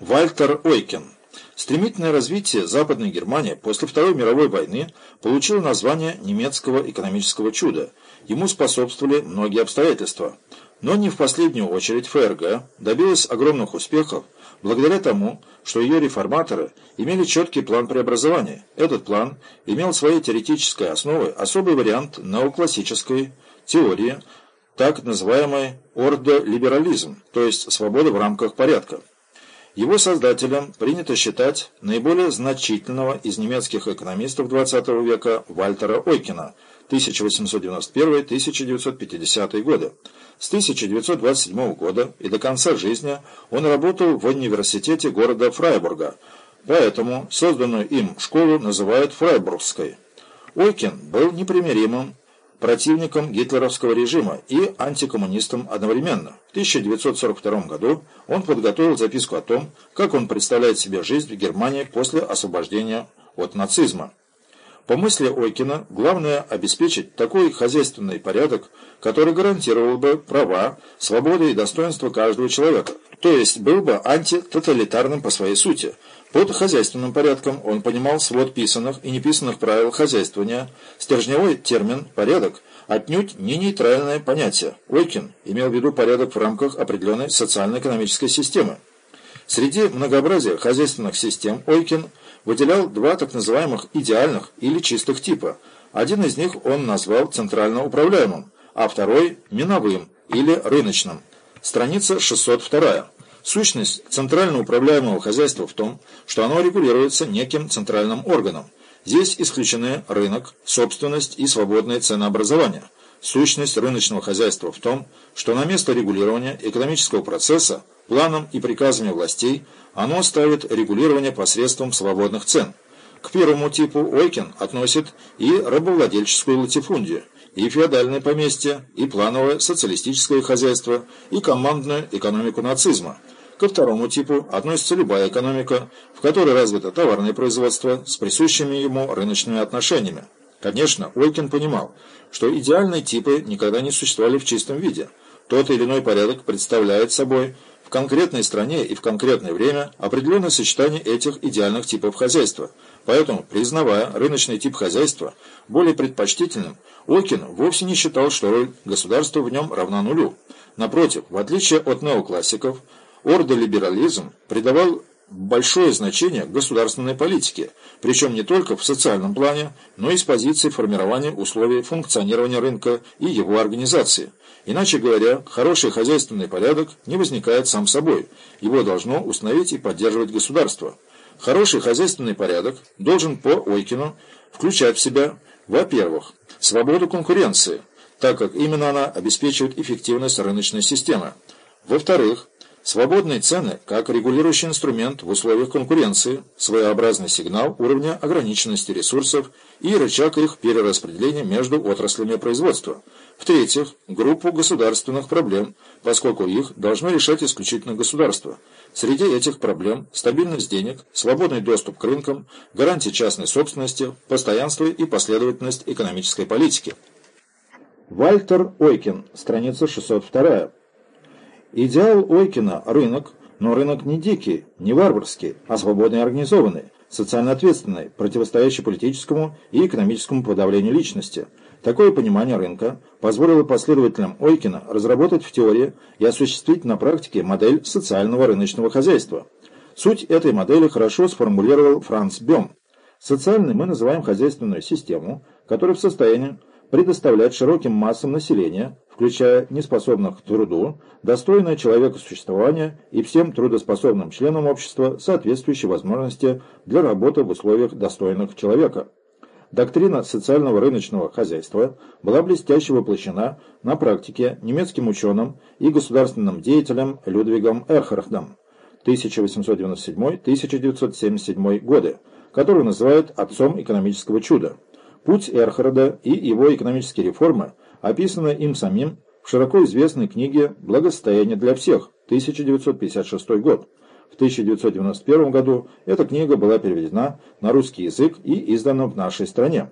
Вальтер Ойкен. Стремительное развитие Западной Германии после Второй мировой войны получило название немецкого экономического чуда. Ему способствовали многие обстоятельства. Но не в последнюю очередь ФРГ добилась огромных успехов благодаря тому, что ее реформаторы имели четкий план преобразования. Этот план имел своей теоретической основой особый вариант неоклассической теории, так называемый ордолиберализм, то есть свобода в рамках порядка. Его создателем принято считать наиболее значительного из немецких экономистов XX века Вальтера Ойкина 1891-1950 годы. С 1927 года и до конца жизни он работал в университете города Фрайбурга, поэтому созданную им школу называют Фрайбургской. Ойкин был непримиримым противником гитлеровского режима и антикоммунистом одновременно. В 1942 году он подготовил записку о том, как он представляет себе жизнь в Германии после освобождения от нацизма. По мысли Ойкина, главное обеспечить такой хозяйственный порядок, который гарантировал бы права, свободы и достоинство каждого человека, то есть был бы антитоталитарным по своей сути. Под хозяйственным порядком он понимал свод писанных и неписанных правил хозяйствования, стержневой термин «порядок» отнюдь не нейтральное понятие. Ойкин имел в виду порядок в рамках определенной социально-экономической системы. Среди многообразия хозяйственных систем Ойкин выделял два так называемых идеальных или чистых типа. Один из них он назвал центрально управляемым, а второй – миновым или рыночным. Страница 602. Сущность центрально управляемого хозяйства в том, что оно регулируется неким центральным органом. Здесь исключены рынок, собственность и свободное ценообразование. Сущность рыночного хозяйства в том, что на место регулирования экономического процесса планом и приказами властей оно ставит регулирование посредством свободных цен. К первому типу Ойкин относит и рабовладельческую латифундию, и феодальное поместье, и плановое социалистическое хозяйство, и командную экономику нацизма. Ко второму типу относится любая экономика, в которой развито товарное производство с присущими ему рыночными отношениями. Конечно, Ойкин понимал, что идеальные типы никогда не существовали в чистом виде. Тот или иной порядок представляет собой в конкретной стране и в конкретное время определенное сочетание этих идеальных типов хозяйства. Поэтому, признавая рыночный тип хозяйства более предпочтительным, Окин вовсе не считал, что роль государства в нем равна нулю. Напротив, в отличие от неоклассиков, ордолиберализм придавал большое значение государственной политике, причем не только в социальном плане, но и с позиции формирования условий функционирования рынка и его организации. Иначе говоря, хороший хозяйственный порядок не возникает сам собой, его должно установить и поддерживать государство. Хороший хозяйственный порядок должен по Ойкину включать в себя, во-первых, свободу конкуренции, так как именно она обеспечивает эффективность рыночной системы. Во-вторых, Свободные цены, как регулирующий инструмент в условиях конкуренции, своеобразный сигнал уровня ограниченности ресурсов и рычаг их перераспределения между отраслями производства. В-третьих, группу государственных проблем, поскольку их должно решать исключительно государство. Среди этих проблем стабильность денег, свободный доступ к рынкам, гарантия частной собственности, постоянство и последовательность экономической политики. Вальтер Ойкин, страница 602. Идеал Ойкина – рынок, но рынок не дикий, не варварский, а свободный и организованный, социально ответственный, противостоящий политическому и экономическому подавлению личности. Такое понимание рынка позволило последователям Ойкина разработать в теории и осуществить на практике модель социального рыночного хозяйства. Суть этой модели хорошо сформулировал Франц Бем. Социальной мы называем хозяйственную систему, которая в состоянии предоставлять широким массам населения включая неспособных к труду, достойное человека существования и всем трудоспособным членам общества соответствующие возможности для работы в условиях достойных человека. Доктрина социального рыночного хозяйства была блестяще воплощена на практике немецким ученым и государственным деятелем Людвигом Эрхардом 1897-1977 годы, который называют отцом экономического чуда. Путь Эрхарда и его экономические реформы – описанная им самим в широко известной книге «Благосостояние для всех» 1956 год. В 1991 году эта книга была переведена на русский язык и издана в нашей стране.